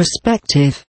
Perspective.